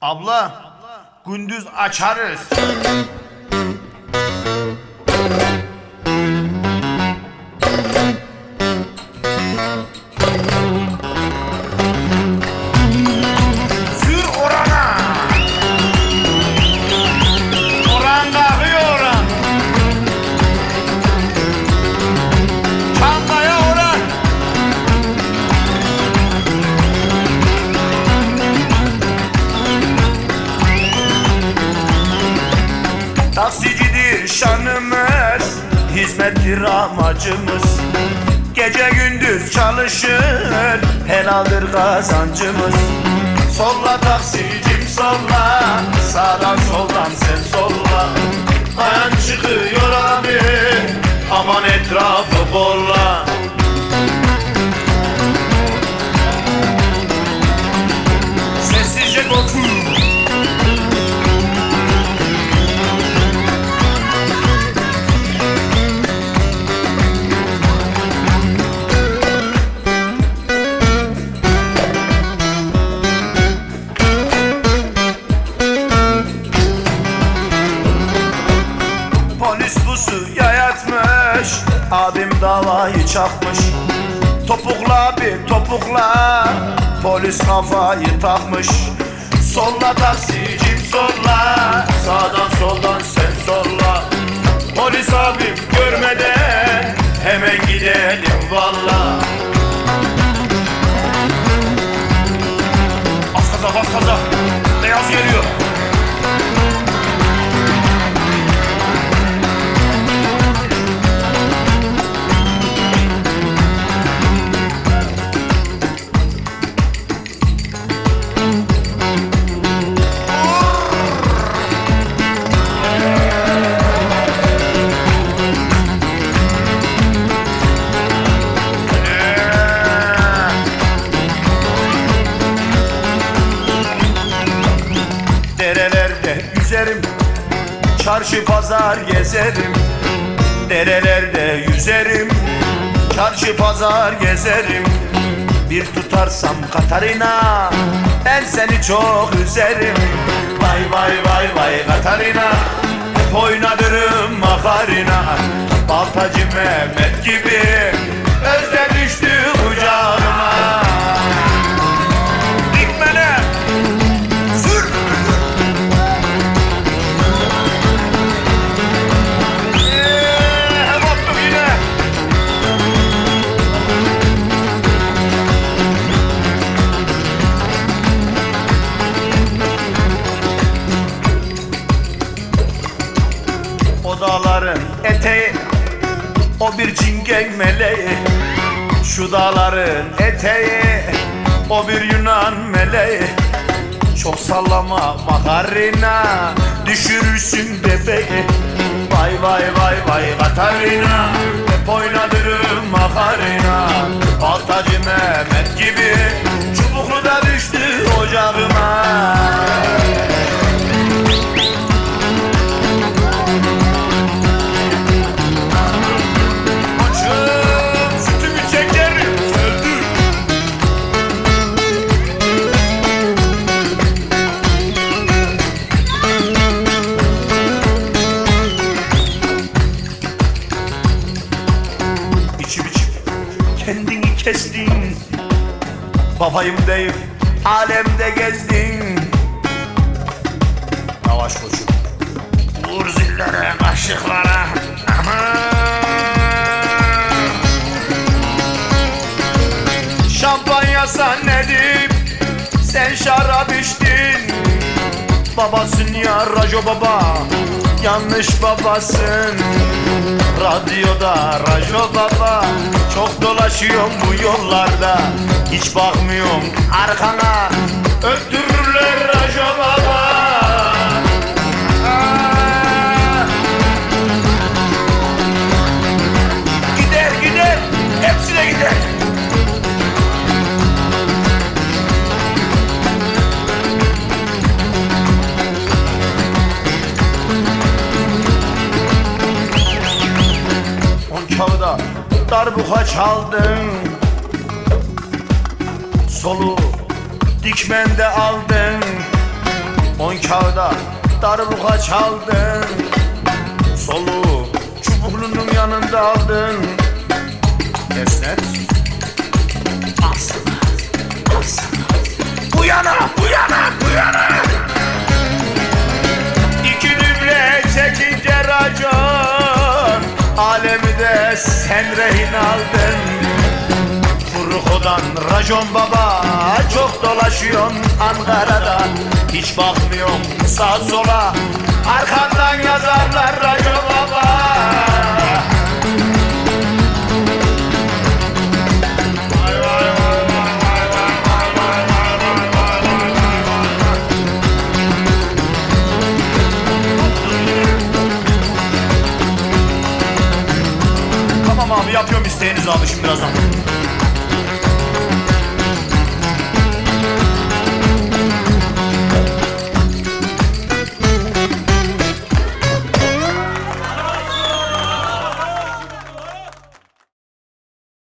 Abla, gündüz açarız. Taksicidir şanımız, hizmettir amacımız. Gece gündüz çalışır, helaldir kazancımız. Solla taksicim solla, sağdan soldan sen solla. Ayan çıkıyor abi, aman etrafı bolla. Abim davayı çakmış. Topukla bir topukla Polis kafayı takmış. Solla taksicim solla. Sağdan soldan sen solla. Polis abim görmeden Hemen gidelim valla. Bas gaza bas gaza Beyaz geliyor Çarşı pazar gezerim Derelerde yüzerim? Çarşı pazar gezerim Bir tutarsam Katarina. Ben seni çok üzerim. Vay vay vay vay Katarina. Hep oynadırım makarina. Baltacı Mehmet gibi. Özde dağların eteği O bir cingen meleği. Şu dağların eteği O bir Yunan meleği. Çok sallama makarina Düşürürsün bebeği. Vay vay vay vay Katarina Hep oynadırım makarina Baltacı Mehmet gibi Çubuklu da düştü ocağıma kestin. Babayım deyip alemde gezdin. Yavaş koçum. Vur zillere kaşıklara. Aman! Şampanya zannedip sen şarap içtin. Babasın ya Rajo baba Yanlış babasın. Radyoda Rajo baba Çok dolaşıyorum bu yollarda. Hiç bakmıyorum arkana Öldürürler Rajo baba. Aa! Gider gider Hepsi de gider darbuka çaldın Solu dikmende aldın. Son kağıda darbuka çaldın Soluğu çubuklunun yanında aldın. Esnet Alsana Alsana Bu yana bu yana bu yana sen rehin aldın. Furko'dan racon baba Çok dolaşıyorsun Ankara'da. Hiç bakmıyorsun sağ sola. Arkandan yazarlar racon baba atıyorum isteğinizi alışın birazdan.